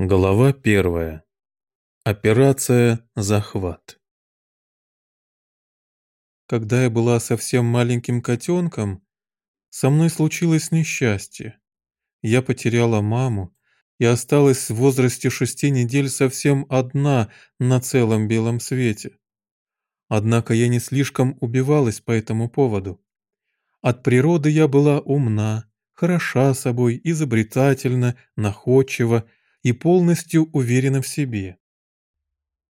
Глава первая. Операция «Захват». Когда я была совсем маленьким котенком, со мной случилось несчастье. Я потеряла маму и осталась в возрасте шести недель совсем одна на целом белом свете. Однако я не слишком убивалась по этому поводу. От природы я была умна, хороша собой, изобретательна, находчива, и полностью уверена в себе.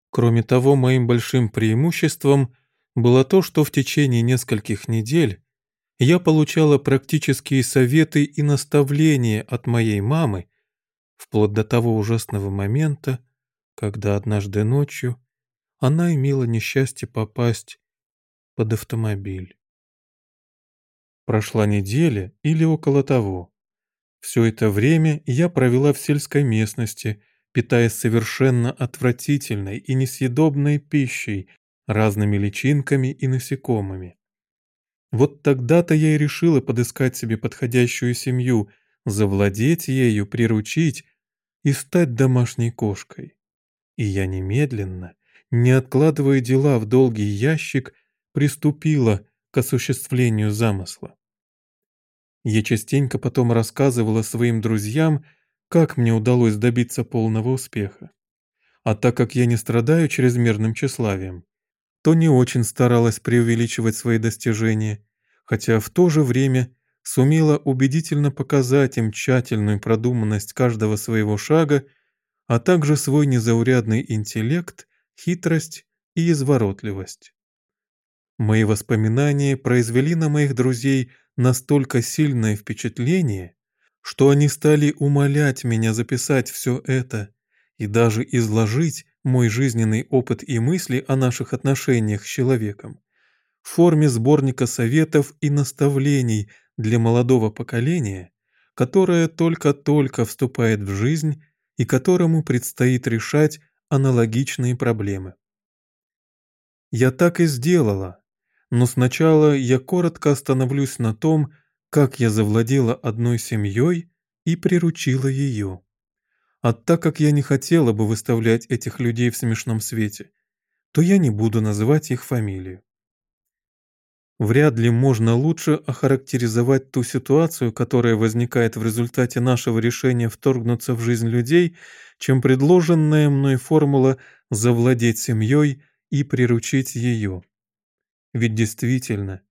Кроме того, моим большим преимуществом было то, что в течение нескольких недель я получала практические советы и наставления от моей мамы, вплоть до того ужасного момента, когда однажды ночью она имела несчастье попасть под автомобиль. Прошла неделя или около того. Все это время я провела в сельской местности, питаясь совершенно отвратительной и несъедобной пищей, разными личинками и насекомыми. Вот тогда-то я и решила подыскать себе подходящую семью, завладеть ею, приручить и стать домашней кошкой. И я немедленно, не откладывая дела в долгий ящик, приступила к осуществлению замысла. Я частенько потом рассказывала своим друзьям, как мне удалось добиться полного успеха. А так как я не страдаю чрезмерным тщеславием, то не очень старалась преувеличивать свои достижения, хотя в то же время сумела убедительно показать им тщательную продуманность каждого своего шага, а также свой незаурядный интеллект, хитрость и изворотливость. Мои воспоминания произвели на моих друзей настолько сильное впечатление, что они стали умолять меня записать все это и даже изложить мой жизненный опыт и мысли о наших отношениях с человеком в форме сборника советов и наставлений для молодого поколения, которое только-только вступает в жизнь и которому предстоит решать аналогичные проблемы. Я так и сделала, но сначала я коротко остановлюсь на том, как я завладела одной семьей и приручила ее. А так как я не хотела бы выставлять этих людей в смешном свете, то я не буду называть их фамилию. Вряд ли можно лучше охарактеризовать ту ситуацию, которая возникает в результате нашего решения вторгнуться в жизнь людей, чем предложенная мной формула «завладеть семьей» и «приручить ее». Ведь действительно,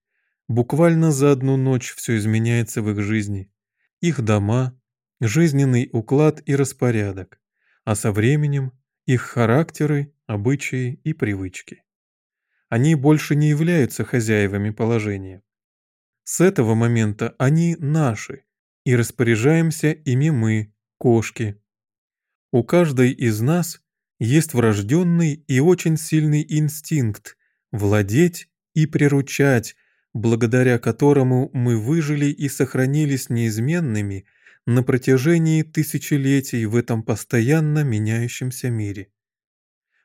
буквально за одну ночь все изменяется в их жизни. Их дома, жизненный уклад и распорядок, а со временем их характеры, обычаи и привычки. Они больше не являются хозяевами положения. С этого момента они наши, и распоряжаемся ими мы, кошки. У каждой из нас есть врожденный и очень сильный инстинкт владеть и приручать, благодаря которому мы выжили и сохранились неизменными на протяжении тысячелетий в этом постоянно меняющемся мире.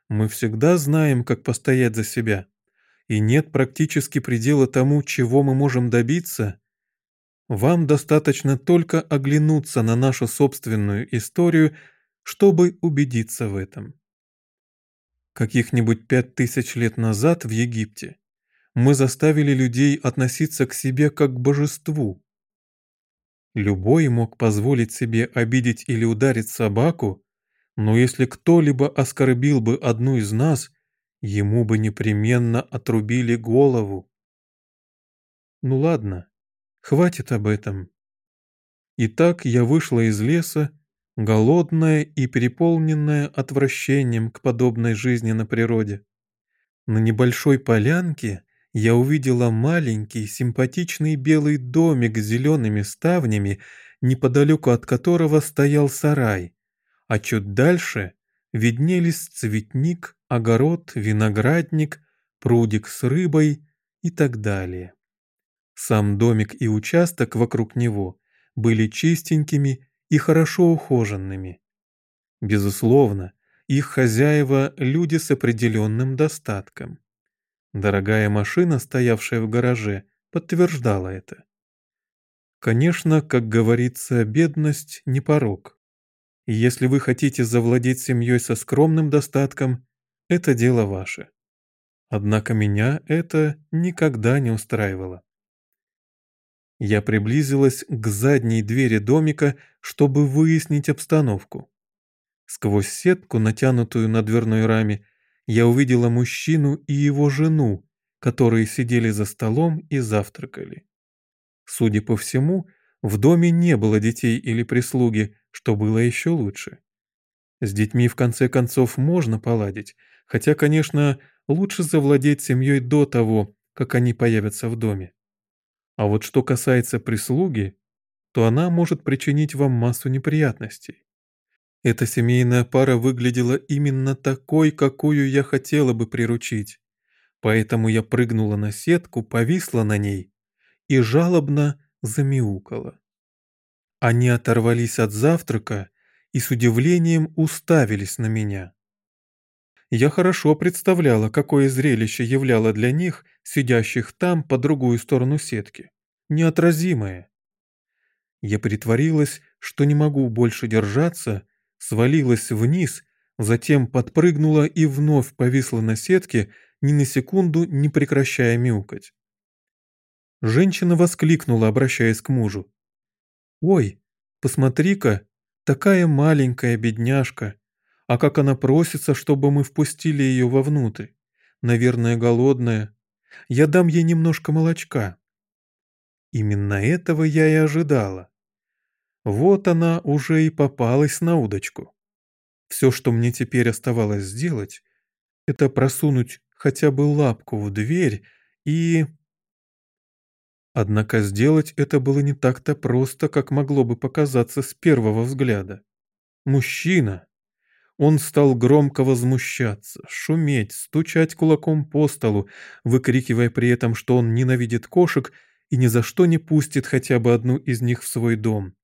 Мы всегда знаем, как постоять за себя, и нет практически предела тому, чего мы можем добиться. Вам достаточно только оглянуться на нашу собственную историю, чтобы убедиться в этом. Каких-нибудь пять тысяч лет назад в Египте мы заставили людей относиться к себе как к божеству. Любой мог позволить себе обидеть или ударить собаку, но если кто-либо оскорбил бы одну из нас, ему бы непременно отрубили голову. Ну ладно, хватит об этом. Итак, я вышла из леса, голодная и переполненная отвращением к подобной жизни на природе. На небольшой полянке я увидела маленький симпатичный белый домик с зелеными ставнями, неподалеку от которого стоял сарай, а чуть дальше виднелись цветник, огород, виноградник, прудик с рыбой и так далее. Сам домик и участок вокруг него были чистенькими и хорошо ухоженными. Безусловно, их хозяева – люди с определенным достатком. Дорогая машина, стоявшая в гараже, подтверждала это. Конечно, как говорится, бедность не порог. И если вы хотите завладеть семьей со скромным достатком, это дело ваше. Однако меня это никогда не устраивало. Я приблизилась к задней двери домика, чтобы выяснить обстановку. Сквозь сетку, натянутую на дверной раме, я увидела мужчину и его жену, которые сидели за столом и завтракали. Судя по всему, в доме не было детей или прислуги, что было еще лучше. С детьми в конце концов можно поладить, хотя, конечно, лучше завладеть семьей до того, как они появятся в доме. А вот что касается прислуги, то она может причинить вам массу неприятностей. Эта семейная пара выглядела именно такой, какую я хотела бы приручить. Поэтому я прыгнула на сетку, повисла на ней и жалобно замяукала. Они оторвались от завтрака и с удивлением уставились на меня. Я хорошо представляла, какое зрелище являло для них, сидящих там по другую сторону сетки. Неотразимое. Я притворилась, что не могу больше держаться, свалилась вниз, затем подпрыгнула и вновь повисла на сетке, ни на секунду не прекращая мяукать. Женщина воскликнула, обращаясь к мужу. «Ой, посмотри-ка, такая маленькая бедняжка!» А как она просится, чтобы мы впустили ее вовнутрь? Наверное, голодная. Я дам ей немножко молочка. Именно этого я и ожидала. Вот она уже и попалась на удочку. Все, что мне теперь оставалось сделать, это просунуть хотя бы лапку в дверь и... Однако сделать это было не так-то просто, как могло бы показаться с первого взгляда. Мужчина, он стал громко возмущаться, шуметь, стучать кулаком по столу, выкрикивая при этом, что он ненавидит кошек и ни за что не пустит хотя бы одну из них в свой дом.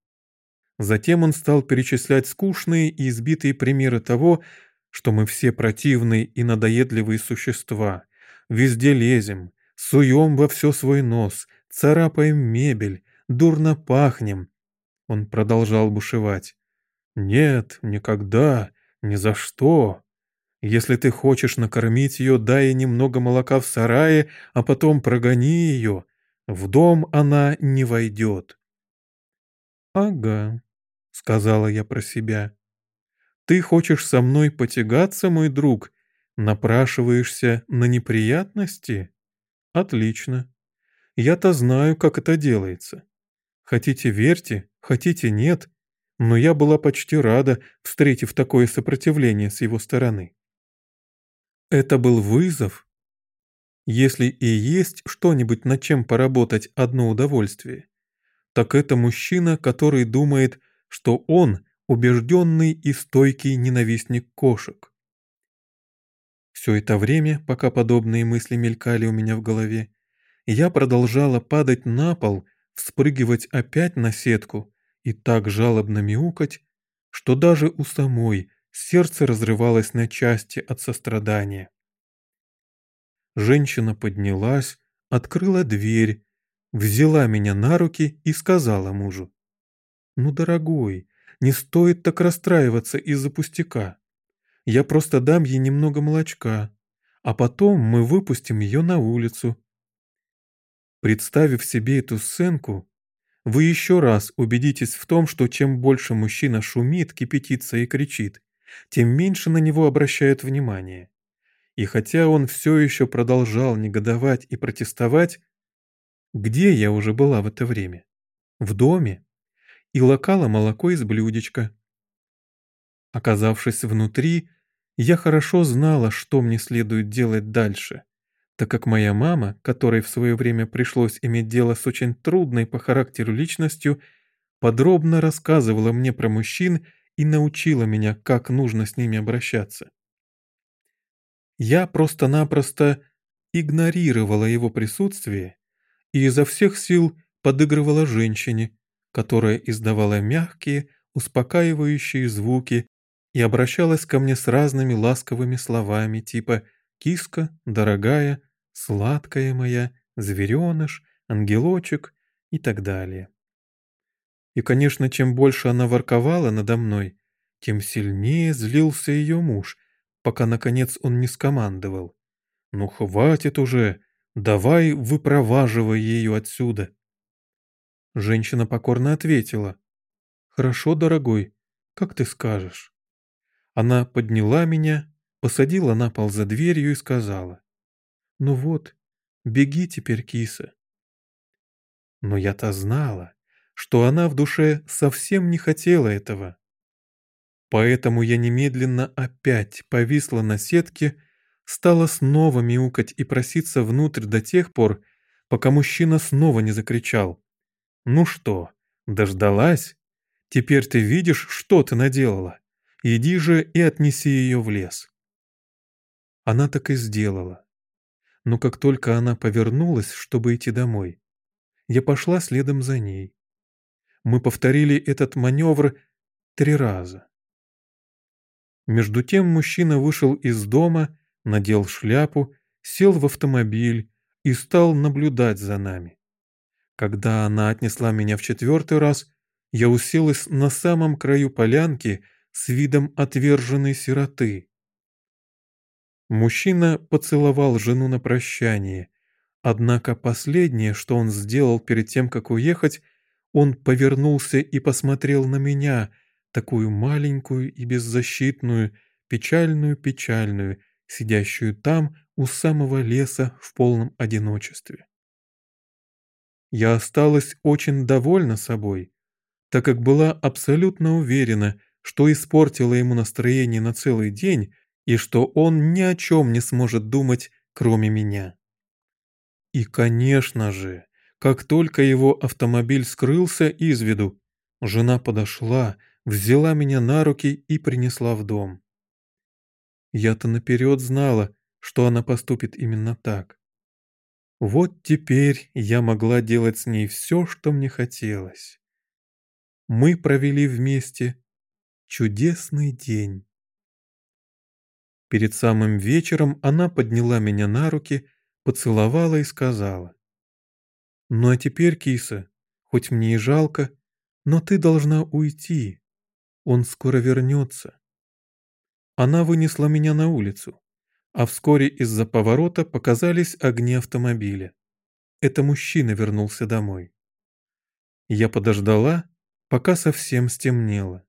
Затем он стал перечислять скучные и избитые примеры того, что мы все противные и надоедливые существа, везде лезем, суем во все свой нос, царапаем мебель, дурно пахнем. Он продолжал бушевать. «Нет, никогда, «Ни за что. Если ты хочешь накормить ее, дай ей немного молока в сарае, а потом прогони ее. В дом она не войдет». «Ага», — сказала я про себя. «Ты хочешь со мной потягаться, мой друг? Напрашиваешься на неприятности? Отлично. Я-то знаю, как это делается. Хотите верьте, хотите нет, но я была почти рада, встретив такое сопротивление с его стороны. Это был вызов. Если и есть что-нибудь, над чем поработать одно удовольствие, так это мужчина, который думает, что он убежденный и стойкий ненавистник кошек. Все это время, пока подобные мысли мелькали у меня в голове, я продолжала падать на пол, вспрыгивать опять на сетку, и так жалобно мяукать, что даже у самой сердце разрывалось на части от сострадания. Женщина поднялась, открыла дверь, взяла меня на руки и сказала мужу. «Ну, дорогой, не стоит так расстраиваться из-за пустяка. Я просто дам ей немного молочка, а потом мы выпустим ее на улицу». Представив себе эту сценку, вы еще раз убедитесь в том, что чем больше мужчина шумит, кипятится и кричит, тем меньше на него обращают внимание. И хотя он все еще продолжал негодовать и протестовать, где я уже была в это время? В доме. И локала молоко из блюдечка. Оказавшись внутри, я хорошо знала, что мне следует делать дальше так как моя мама, которой в свое время пришлось иметь дело с очень трудной по характеру личностью, подробно рассказывала мне про мужчин и научила меня, как нужно с ними обращаться. Я просто-напросто игнорировала его присутствие и изо всех сил подыгрывала женщине, которая издавала мягкие, успокаивающие звуки и обращалась ко мне с разными ласковыми словами типа «киска», «дорогая», сладкая моя, звереныш, ангелочек и так далее. И, конечно, чем больше она ворковала надо мной, тем сильнее злился ее муж, пока, наконец, он не скомандовал. «Ну, хватит уже! Давай выпроваживай ее отсюда!» Женщина покорно ответила. «Хорошо, дорогой, как ты скажешь». Она подняла меня, посадила на пол за дверью и сказала. «Ну вот, беги теперь, киса». Но я-то знала, что она в душе совсем не хотела этого. Поэтому я немедленно опять повисла на сетке, стала снова мяукать и проситься внутрь до тех пор, пока мужчина снова не закричал. «Ну что, дождалась? Теперь ты видишь, что ты наделала? Иди же и отнеси ее в лес». Она так и сделала. Но как только она повернулась, чтобы идти домой, я пошла следом за ней. Мы повторили этот маневр три раза. Между тем мужчина вышел из дома, надел шляпу, сел в автомобиль и стал наблюдать за нами. Когда она отнесла меня в четвертый раз, я уселась на самом краю полянки с видом отверженной сироты. Мужчина поцеловал жену на прощание, однако последнее, что он сделал перед тем, как уехать, он повернулся и посмотрел на меня — такую маленькую и беззащитную, печальную-печальную, сидящую там у самого леса в полном одиночестве. Я осталась очень довольна собой, так как была абсолютно уверена, что испортила ему настроение на целый день и что он ни о чем не сможет думать, кроме меня. И, конечно же, как только его автомобиль скрылся из виду, жена подошла, взяла меня на руки и принесла в дом. Я-то наперед знала, что она поступит именно так. Вот теперь я могла делать с ней все, что мне хотелось. Мы провели вместе чудесный день. Перед самым вечером она подняла меня на руки, поцеловала и сказала. «Ну а теперь, киса, хоть мне и жалко, но ты должна уйти. Он скоро вернется. Она вынесла меня на улицу, а вскоре из-за поворота показались огни автомобиля. Это мужчина вернулся домой. Я подождала, пока совсем стемнело.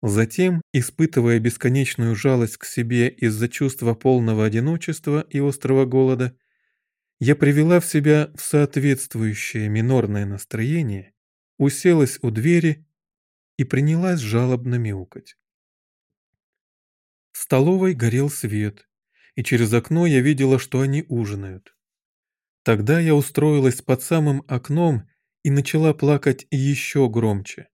Затем, испытывая бесконечную жалость к себе из-за чувства полного одиночества и острого голода, я привела в себя в соответствующее минорное настроение, уселась у двери и принялась жалобно мяукать. В столовой горел свет, и через окно я видела, что они ужинают. Тогда я устроилась под самым окном и начала плакать еще громче.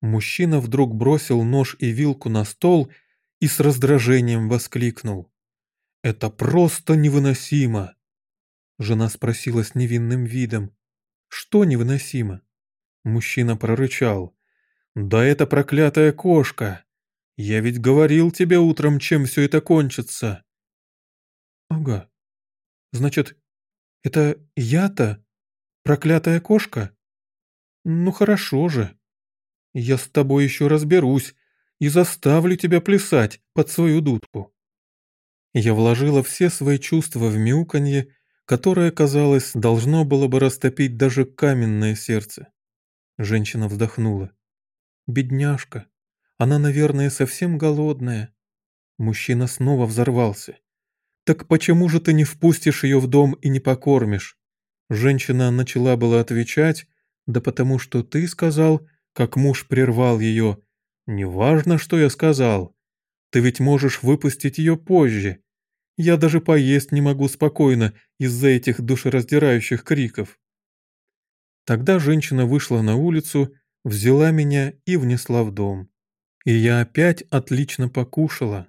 Мужчина вдруг бросил нож и вилку на стол и с раздражением воскликнул. «Это просто невыносимо!» Жена спросила с невинным видом. «Что невыносимо?» Мужчина прорычал. «Да это проклятая кошка! Я ведь говорил тебе утром, чем все это кончится!» «Ага. Значит, это я-то? Проклятая кошка? Ну хорошо же. Я с тобой еще разберусь и заставлю тебя плясать под свою дудку». Я вложила все свои чувства в мяуканье, которое, казалось, должно было бы растопить даже каменное сердце. Женщина вздохнула. Бедняжка. Она, наверное, совсем голодная. Мужчина снова взорвался. «Так почему же ты не впустишь ее в дом и не покормишь?» Женщина начала было отвечать, да потому что ты сказал, как муж прервал ее. «Неважно, что я сказал. Ты ведь можешь выпустить ее позже. Я даже поесть не могу спокойно из-за этих душераздирающих криков». Тогда женщина вышла на улицу взяла меня и внесла в дом. И я опять отлично покушала.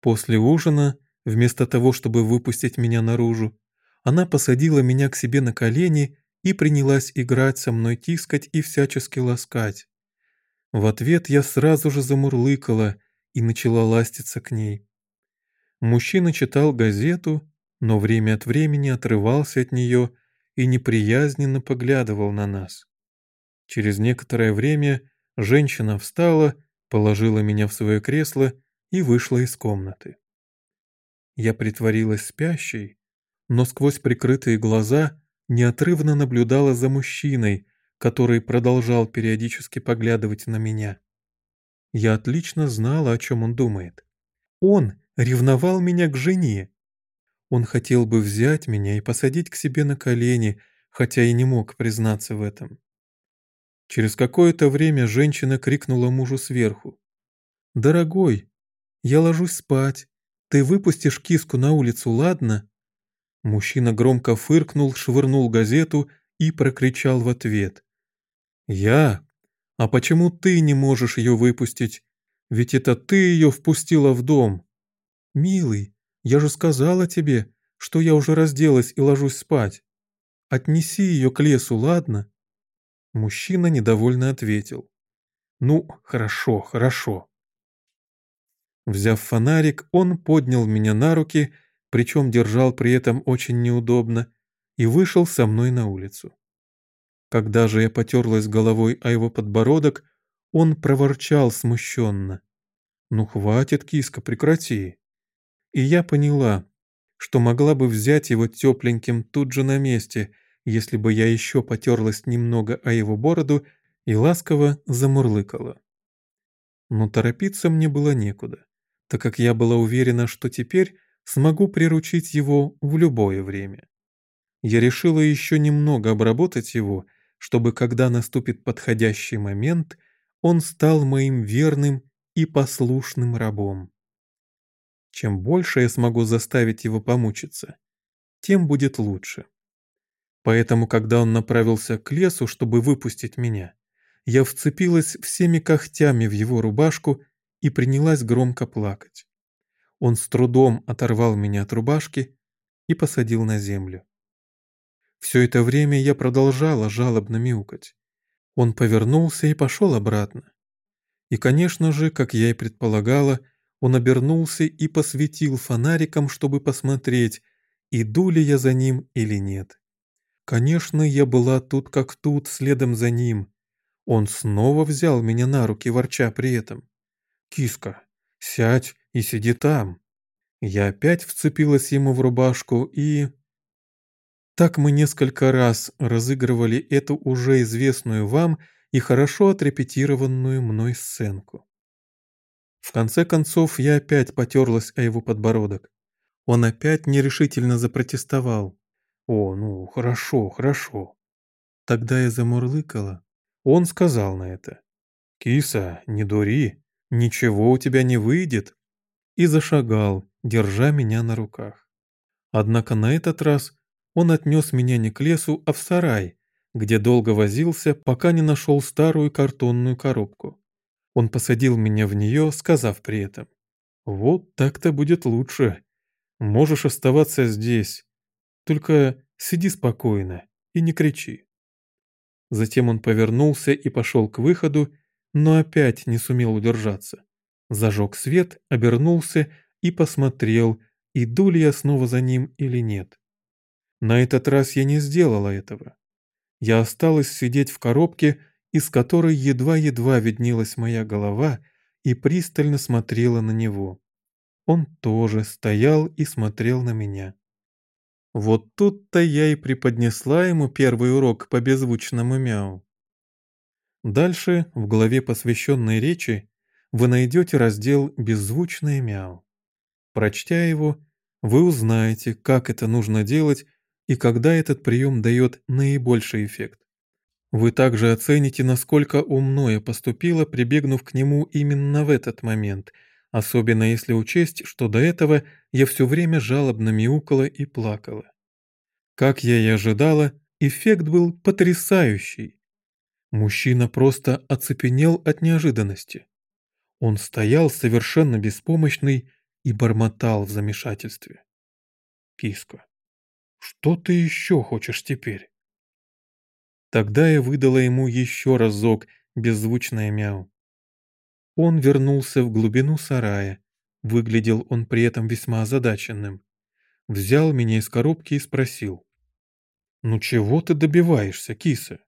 После ужина, вместо того, чтобы выпустить меня наружу, она посадила меня к себе на колени и принялась играть со мной, тискать и всячески ласкать. В ответ я сразу же замурлыкала и начала ластиться к ней. Мужчина читал газету, но время от времени отрывался от нее и неприязненно поглядывал на нас. Через некоторое время женщина встала положила меня в свое кресло и вышла из комнаты. Я притворилась спящей, но сквозь прикрытые глаза неотрывно наблюдала за мужчиной, который продолжал периодически поглядывать на меня. Я отлично знала, о чем он думает. Он ревновал меня к жене. Он хотел бы взять меня и посадить к себе на колени, хотя и не мог признаться в этом. Через какое-то время женщина крикнула мужу сверху. «Дорогой, я ложусь спать. Ты выпустишь киску на улицу, ладно?» Мужчина громко фыркнул, швырнул газету и прокричал в ответ. «Я? А почему ты не можешь ее выпустить? Ведь это ты ее впустила в дом!» «Милый, я же сказала тебе, что я уже разделась и ложусь спать. Отнеси ее к лесу, ладно?» Мужчина недовольно ответил. «Ну, хорошо, хорошо». Взяв фонарик, он поднял меня на руки, причем держал при этом очень неудобно, и вышел со мной на улицу. Когда же я потерлась головой о его подбородок, он проворчал смущенно. «Ну хватит, киска, прекрати!» И я поняла, что могла бы взять его тепленьким тут же на месте — если бы я еще потерлась немного о его бороду и ласково замурлыкала. Но торопиться мне было некуда, так как я была уверена, что теперь смогу приручить его в любое время. Я решила еще немного обработать его, чтобы, когда наступит подходящий момент, он стал моим верным и послушным рабом. Чем больше я смогу заставить его помучиться, тем будет лучше. Поэтому, когда он направился к лесу, чтобы выпустить меня, я вцепилась всеми когтями в его рубашку и принялась громко плакать. Он с трудом оторвал меня от рубашки и посадил на землю. Все это время я продолжала жалобно мяукать. Он повернулся и пошел обратно. И, конечно же, как я и предполагала, он обернулся и посветил фонариком, чтобы посмотреть, иду ли я за ним или нет. Конечно, я была тут как тут, следом за ним. Он снова взял меня на руки, ворча при этом. «Киска, сядь и сиди там». Я опять вцепилась ему в рубашку и... Так мы несколько раз разыгрывали эту уже известную вам и хорошо отрепетированную мной сценку. В конце концов я опять потерлась о его подбородок. Он опять нерешительно запротестовал. «О, ну, хорошо, хорошо». Тогда я замурлыкала. Он сказал на это. «Киса, не дури, ничего у тебя не выйдет». И зашагал, держа меня на руках. Однако на этот раз он отнес меня не к лесу, а в сарай, где долго возился, пока не нашел старую картонную коробку. Он посадил меня в нее, сказав при этом. «Вот так-то будет лучше. Можешь оставаться здесь, только сиди спокойно и не кричи». Затем он повернулся и пошел к выходу, но опять не сумел удержаться. Зажег свет, обернулся и посмотрел, иду ли я снова за ним или нет. На этот раз я не сделала этого. Я осталась сидеть в коробке, из которой едва-едва виднелась моя голова, и пристально смотрела на него. Он тоже стоял и смотрел на меня. Вот тут-то я и преподнесла ему первый урок по беззвучному мяу. Дальше, в главе посвященной речи, вы найдете раздел «Беззвучное мяу». Прочтя его, вы узнаете, как это нужно делать и когда этот прием дает наибольший эффект. Вы также оцените, насколько умно я поступила, прибегнув к нему именно в этот момент, особенно если учесть, что до этого я все время жалобно мяукала и плакала. Как я и ожидала, эффект был потрясающий. Мужчина просто оцепенел от неожиданности. Он стоял совершенно беспомощный и бормотал в замешательстве. «Киска, что ты еще хочешь теперь?» Тогда я выдала ему еще разок беззвучное мяу. Он вернулся в глубину сарая. Выглядел он при этом весьма озадаченным. Взял меня из коробки и спросил. «Ну чего ты добиваешься, киса?»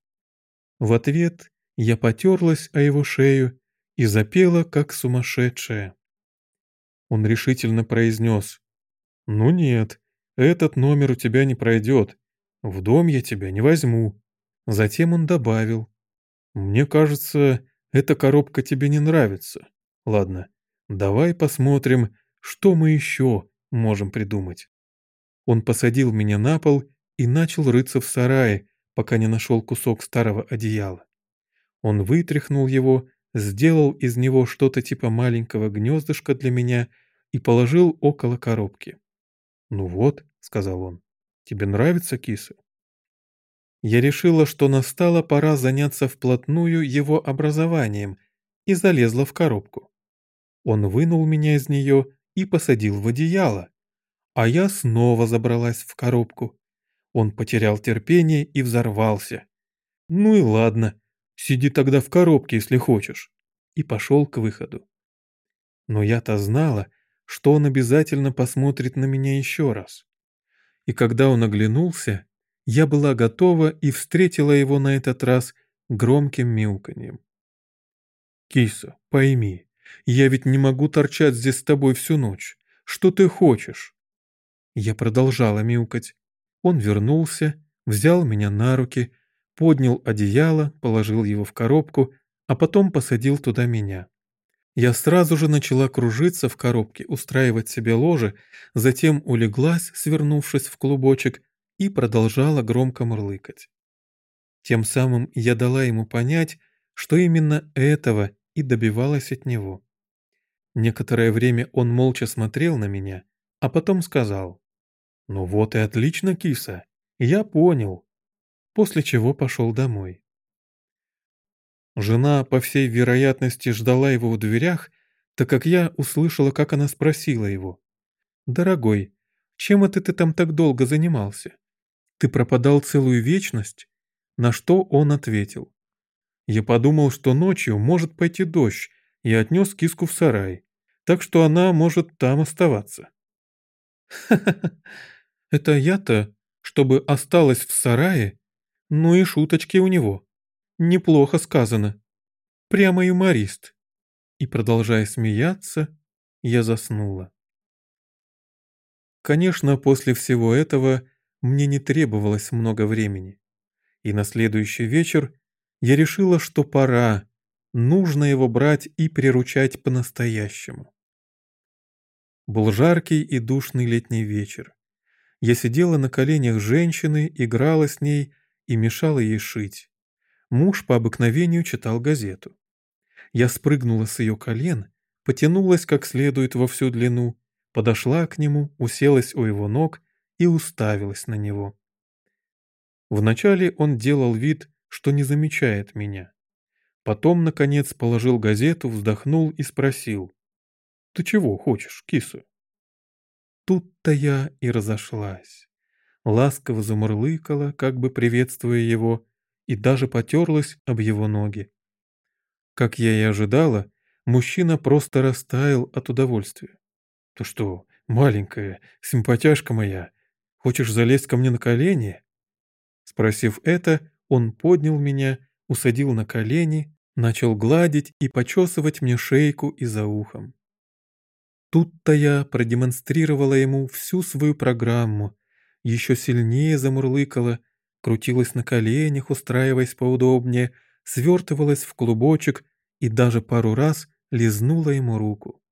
В ответ я потерлась о его шею и запела, как сумасшедшая. Он решительно произнес, «Ну нет, этот номер у тебя не пройдет, в дом я тебя не возьму». Затем он добавил, «Мне кажется, эта коробка тебе не нравится. Ладно, давай посмотрим, что мы еще можем придумать». Он посадил меня на пол и начал рыться в сарае, пока не нашел кусок старого одеяла. Он вытряхнул его, сделал из него что-то типа маленького гнездышка для меня и положил около коробки. «Ну вот», — сказал он, — «тебе нравится киса?» Я решила, что настала пора заняться вплотную его образованием и залезла в коробку. Он вынул меня из нее и посадил в одеяло, а я снова забралась в коробку. Он потерял терпение и взорвался. «Ну и ладно, сиди тогда в коробке, если хочешь», и пошел к выходу. Но я-то знала, что он обязательно посмотрит на меня еще раз. И когда он оглянулся, я была готова и встретила его на этот раз громким мяуканьем. «Киса, пойми, я ведь не могу торчать здесь с тобой всю ночь. Что ты хочешь?» Я продолжала мяукать. Он вернулся, взял меня на руки, поднял одеяло, положил его в коробку, а потом посадил туда меня. Я сразу же начала кружиться в коробке, устраивать себе ложе, затем улеглась, свернувшись в клубочек, и продолжала громко мурлыкать. Тем самым я дала ему понять, что именно этого и добивалась от него. Некоторое время он молча смотрел на меня, а потом сказал, «Ну вот и отлично, киса, я понял», после чего пошел домой. Жена, по всей вероятности, ждала его в дверях, так как я услышала, как она спросила его, «Дорогой, чем это ты там так долго занимался?» Ты пропадал целую вечность?» На что он ответил. Я подумал, что ночью может пойти дождь, и отнес киску в сарай, так что она может там оставаться. Ха-ха-ха, это я-то, чтобы осталась в сарае? Ну и шуточки у него. Неплохо сказано. Прямо юморист. И, продолжая смеяться, я заснула. Конечно, после всего этого мне не требовалось много времени. И на следующий вечер я решила, что пора, нужно его брать и приручать по-настоящему. Был жаркий и душный летний вечер. Я сидела на коленях женщины, играла с ней и мешала ей шить. Муж по обыкновению читал газету. Я спрыгнула с ее колен, потянулась как следует во всю длину, подошла к нему, уселась у его ног и уставилась на него. Вначале он делал вид, что не замечает меня. Потом, наконец, положил газету, вздохнул и спросил. «Ты чего хочешь, киса?» Тут-то я и разошлась. Ласково замурлыкала, как бы приветствуя его, и даже потерлась об его ноги. Как я и ожидала, мужчина просто растаял от удовольствия. «Ты что, маленькая, симпатяшка моя, Хочешь залезть ко мне на колени?» Спросив это, он поднял меня, усадил на колени, начал гладить и почесывать мне шейку и за ухом. Тут-то я продемонстрировала ему всю свою программу, еще сильнее замурлыкала, крутилась на коленях, устраиваясь поудобнее, свертывалась в клубочек и даже пару раз лизнула ему руку.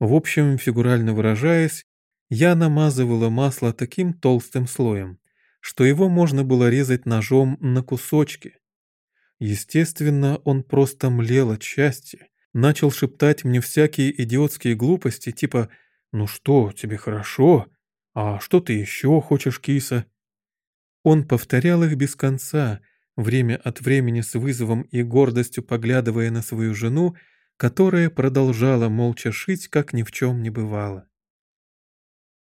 В общем, фигурально выражаясь, я намазывала масло таким толстым слоем, что его можно было резать ножом на кусочки. Естественно, он просто млел от счастья, начал шептать мне всякие идиотские глупости, типа «Ну что, тебе хорошо? А что ты еще хочешь, киса?» Он повторял их без конца, время от времени с вызовом и гордостью поглядывая на свою жену, которая продолжала молча шить, как ни в чем не бывало.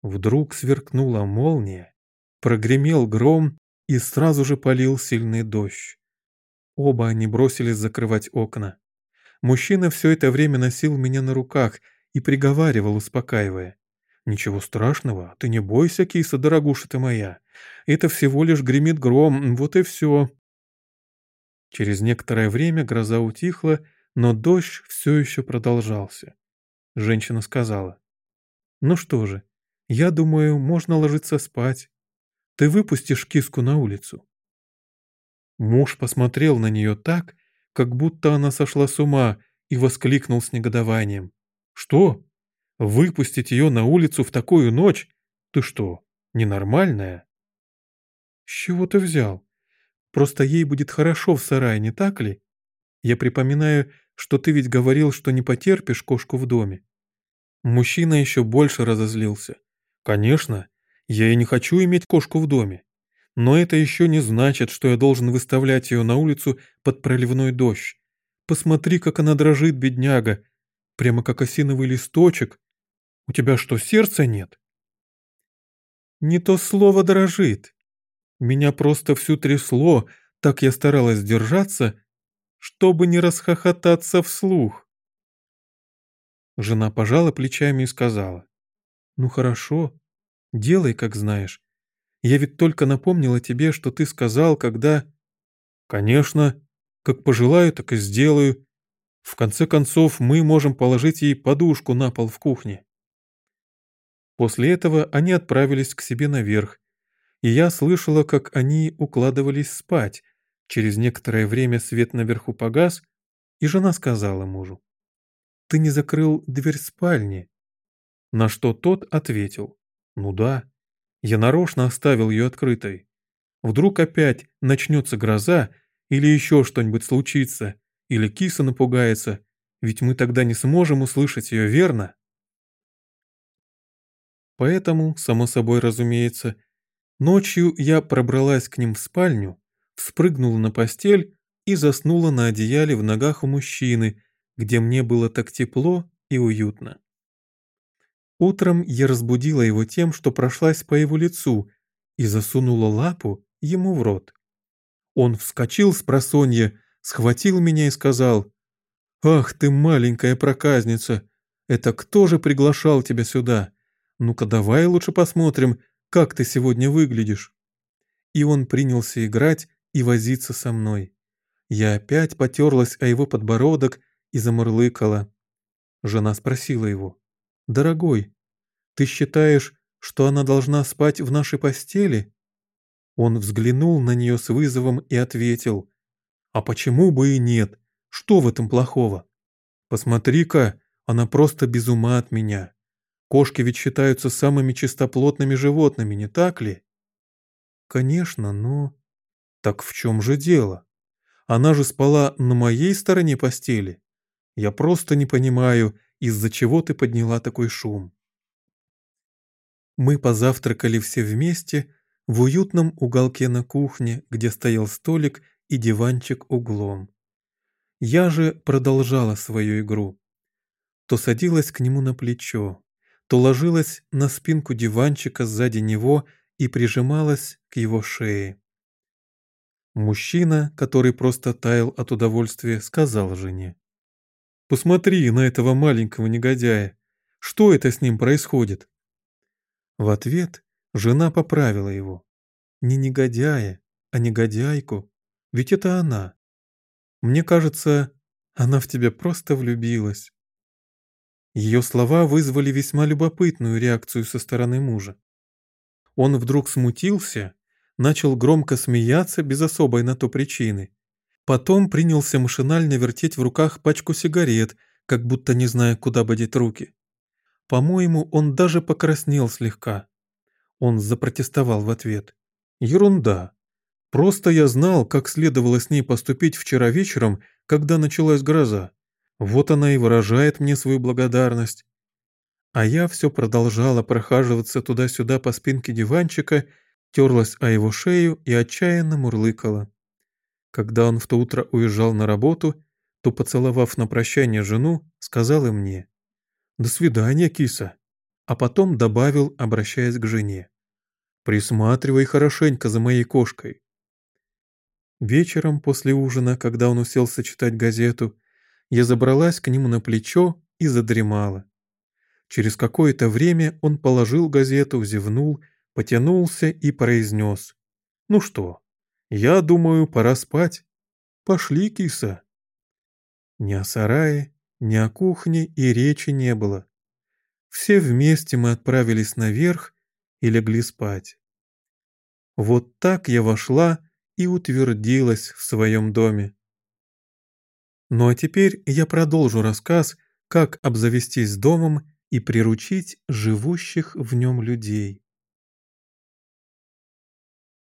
Вдруг сверкнула молния, прогремел гром и сразу же полил сильный дождь. Оба они бросились закрывать окна. Мужчина все это время носил меня на руках и приговаривал, успокаивая. «Ничего страшного, ты не бойся, киса, дорогуша ты моя. Это всего лишь гремит гром, вот и все». Через некоторое время гроза утихла, но дождь все еще продолжался. Женщина сказала, «Ну что же, я думаю, можно ложиться спать. Ты выпустишь киску на улицу». Муж посмотрел на нее так, как будто она сошла с ума, и воскликнул с негодованием. «Что? Выпустить ее на улицу в такую ночь? Ты что, ненормальная?» «С чего ты взял? Просто ей будет хорошо в сарае, не так ли? Я припоминаю, что ты ведь говорил, что не потерпишь кошку в доме». Мужчина еще больше разозлился. «Конечно, я и не хочу иметь кошку в доме. Но это еще не значит, что я должен выставлять ее на улицу под проливной дождь. Посмотри, как она дрожит, бедняга. Прямо как осиновый листочек. У тебя что, сердца нет? Не то слово дрожит. Меня просто всю трясло, так я старалась держаться, чтобы не расхохотаться вслух. Жена пожала плечами и сказала. «Ну хорошо, делай, как знаешь. Я ведь только напомнила тебе, что ты сказал, когда...» «Конечно, как пожелаю, так и сделаю. В конце концов, мы можем положить ей подушку на пол в кухне». После этого они отправились к себе наверх, и я слышала, как они укладывались спать. Через некоторое время свет наверху погас, и жена сказала мужу, «Ты не закрыл дверь спальни?» На что тот ответил, «Ну да, я нарочно оставил ее открытой. Вдруг опять начнется гроза, или еще что-нибудь случится, или киса напугается, ведь мы тогда не сможем услышать ее, верно? Поэтому, само собой разумеется, ночью я пробралась к ним в спальню, вспрыгнула на постель и заснула на одеяле в ногах у мужчины, где мне было так тепло и уютно. Утром я разбудила его тем, что прошлась по его лицу и засунула лапу ему в рот. Он вскочил с просонья, схватил меня и сказал, «Ах ты, маленькая проказница! Это кто же приглашал тебя сюда? Ну-ка давай лучше посмотрим, как ты сегодня выглядишь». И он принялся играть и возиться со мной. Я опять потерлась о его подбородок и замурлыкала. Жена спросила его, «Дорогой, ты считаешь, что она должна спать в нашей постели?» Он взглянул на нее с вызовом и ответил, «А почему бы и нет? Что в этом плохого? Посмотри-ка, она просто без ума от меня. Кошки ведь считаются самыми чистоплотными животными, не так ли?» «Конечно, но...» «Так в чем же дело? Она же спала на моей стороне постели. Я просто не понимаю, из-за чего ты подняла такой шум. Мы позавтракали все вместе в уютном уголке на кухне, где стоял столик и диванчик углом. Я же продолжала свою игру. То садилась к нему на плечо, то ложилась на спинку диванчика сзади него и прижималась к его шее. Мужчина, который просто таял от удовольствия, сказал жене. Посмотри на этого маленького негодяя. Что это с ним происходит?» В ответ жена поправила его. «Не негодяя, а негодяйку. Ведь это она. Мне кажется, она в тебя просто влюбилась». Ее слова вызвали весьма любопытную реакцию со стороны мужа. Он вдруг смутился, начал громко смеяться без особой на то причины Потом принялся машинально вертеть в руках пачку сигарет, как будто не зная, куда бы деть руки. По-моему, он даже покраснел слегка. Он запротестовал в ответ. «Ерунда. Просто я знал, как следовало с ней поступить вчера вечером, когда началась гроза. Вот она и выражает мне свою благодарность». А я все продолжала прохаживаться туда-сюда по спинке диванчика, терлась о его шею и отчаянно мурлыкала. Когда он в то утро уезжал на работу, то, поцеловав на прощание жену, сказал и мне «До свидания, киса», а потом добавил, обращаясь к жене «Присматривай хорошенько за моей кошкой». Вечером после ужина, когда он уселся читать газету, я забралась к нему на плечо и задремала. Через какое-то время он положил газету, зевнул, потянулся и произнес «Ну что, я думаю, пора спать. Пошли, киса. Ни о сарае, ни о кухне и речи не было. Все вместе мы отправились наверх и легли спать. Вот так я вошла и утвердилась в своем доме. Ну а теперь я продолжу рассказ, как обзавестись домом и приручить живущих в нем людей.